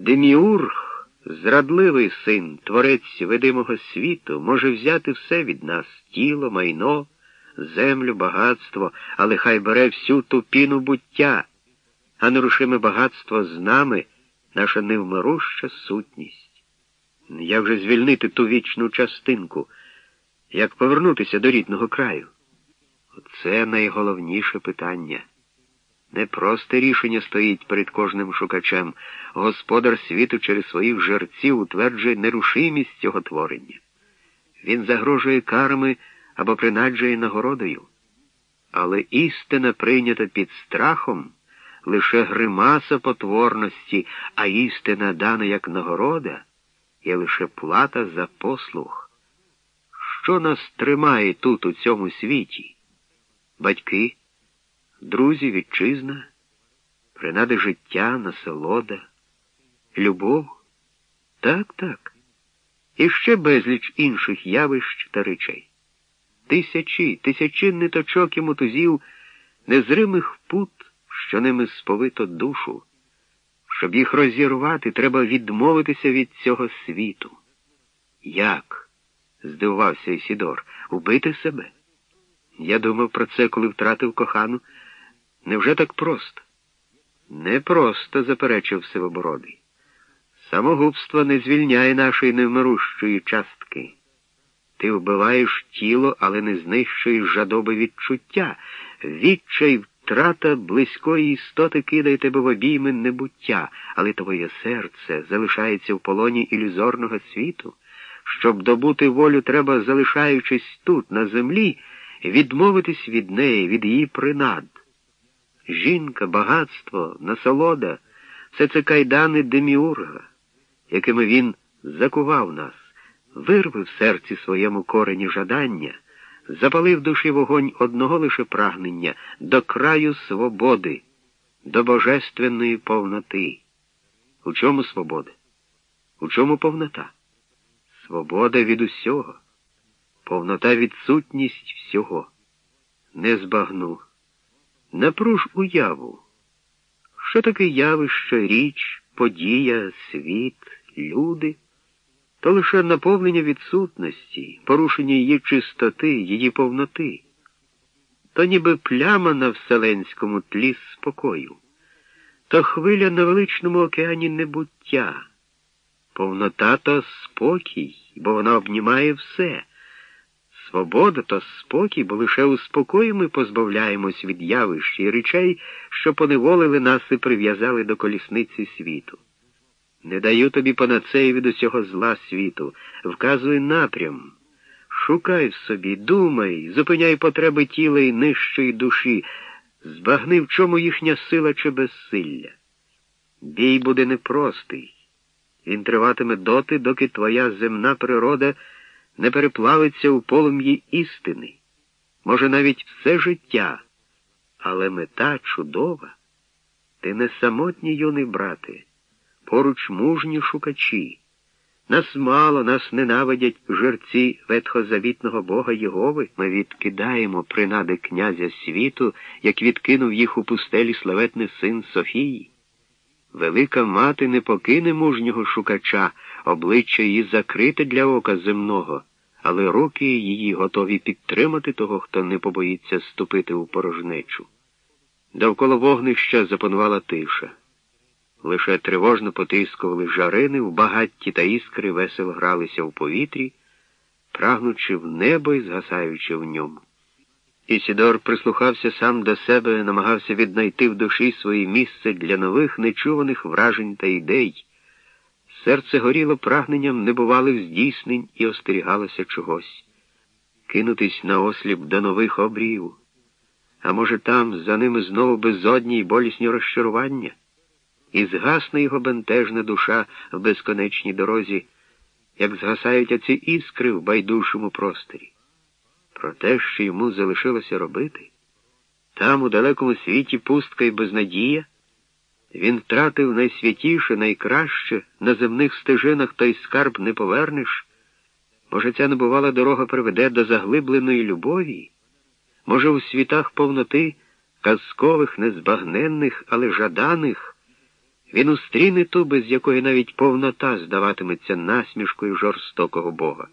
Деміург, зрадливий син, творець видимого світу, може взяти все від нас тіло, майно, землю, багатство, але хай бере всю ту піну буття, а нерушиме багатство з нами, наша невмируща сутність. Як же звільнити ту вічну частинку, як повернутися до рідного краю? Це найголовніше питання. Непросте рішення стоїть перед кожним шукачем. Господар світу через своїх жерців утверджує нерушимість цього творення. Він загрожує карами або принаджує нагородою. Але істина прийнята під страхом лише гримаса потворності, а істина дана як нагорода є лише плата за послуг. Що нас тримає тут, у цьому світі? Батьки? Друзі, вітчизна, принади життя, насолода, любов. Так, так. І ще безліч інших явищ та речей. Тисячі, тисячі ниточок і мотузів, незримих пут, що ними сповито душу. Щоб їх розірвати, треба відмовитися від цього світу. Як? здивувався Ісідор, убити себе? Я думав про це, коли втратив кохану. Невже так просто? Не просто, заперечив Сивобородий. Самогубство не звільняє нашої невмирущої частки. Ти вбиваєш тіло, але не знищуєш жадоби відчуття. Відчай втрата близької істоти кидає тебе в обійми небуття, але твоє серце залишається в полоні ілюзорного світу. Щоб добути волю, треба, залишаючись тут, на землі, відмовитись від неї, від її принад жінка, багатство, насолода все це кайдани деміурга, якими він закував нас, вирвив в серці своєму корені жадання, запалив душі вогонь одного лише прагнення до краю свободи, до божественної повноти. У чому свобода? У чому повнота? Свобода від усього, повнота відсутність всього. Не збагну. Напруж уяву. Що таке явище, річ, подія, світ, люди? То лише наповнення відсутності, порушення її чистоти, її повноти, то ніби пляма на вселенському тлі спокою, то хвиля на величному океані небуття, повнота то спокій, бо вона обнімає все. Свобода та спокій, бо лише у спокої ми позбавляємось від явищ і речей, що поневолили нас і прив'язали до колісниці світу. Не даю тобі панацеї від усього зла світу, вказуй напрям. Шукай в собі, думай, зупиняй потреби тіла і нижчої душі, збагни, в чому їхня сила чи безсилля. Бій буде непростий. Він триватиме доти, доки твоя земна природа не переплавиться у полум'ї істини, може, навіть все життя, але мета чудова. Ти не самотній, юний брате, поруч мужні шукачі. Нас мало, нас ненавидять жерці ветхозавітного Бога Єгови. Ми відкидаємо принади князя світу, як відкинув їх у пустелі славетний син Софії. Велика мати не покине мужнього шукача, обличчя її закрите для ока земного але руки її готові підтримати того, хто не побоїться ступити у порожнечу. Довкола вогнища запанувала тиша. Лише тривожно потискували жарини, в багатті та іскри весело гралися в повітрі, прагнучи в небо і згасаючи в ньому. Ісідор прислухався сам до себе, намагався віднайти в душі своє місце для нових нечуваних вражень та ідей. Серце горіло прагненням небувалих здійснень і остерігалося чогось, кинутись на осліп до нових обріїв, а може, там за ними знову безодні й болісні розчарування, і згасне його бентежна душа в безконечній дорозі, як згасають оці іскри в байдужому просторі. Про те, що йому залишилося робити, там, у далекому світі, пустка і безнадія. Він втратив найсвятіше, найкраще, на земних стежинах той скарб не повернеш. Може, ця небувала дорога приведе до заглибленої любові? Може, у світах повноти казкових, незбагненних, але жаданих, Він устріне ту, без якої навіть повнота здаватиметься насмішкою жорстокого Бога.